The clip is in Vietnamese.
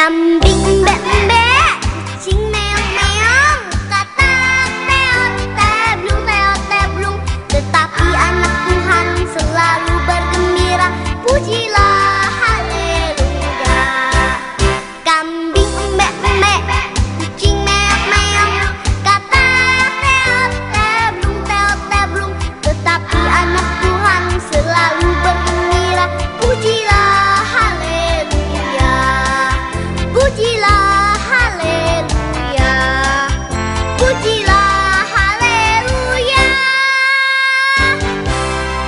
tạm biết 不记得。